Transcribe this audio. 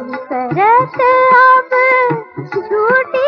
सरत अब झूठी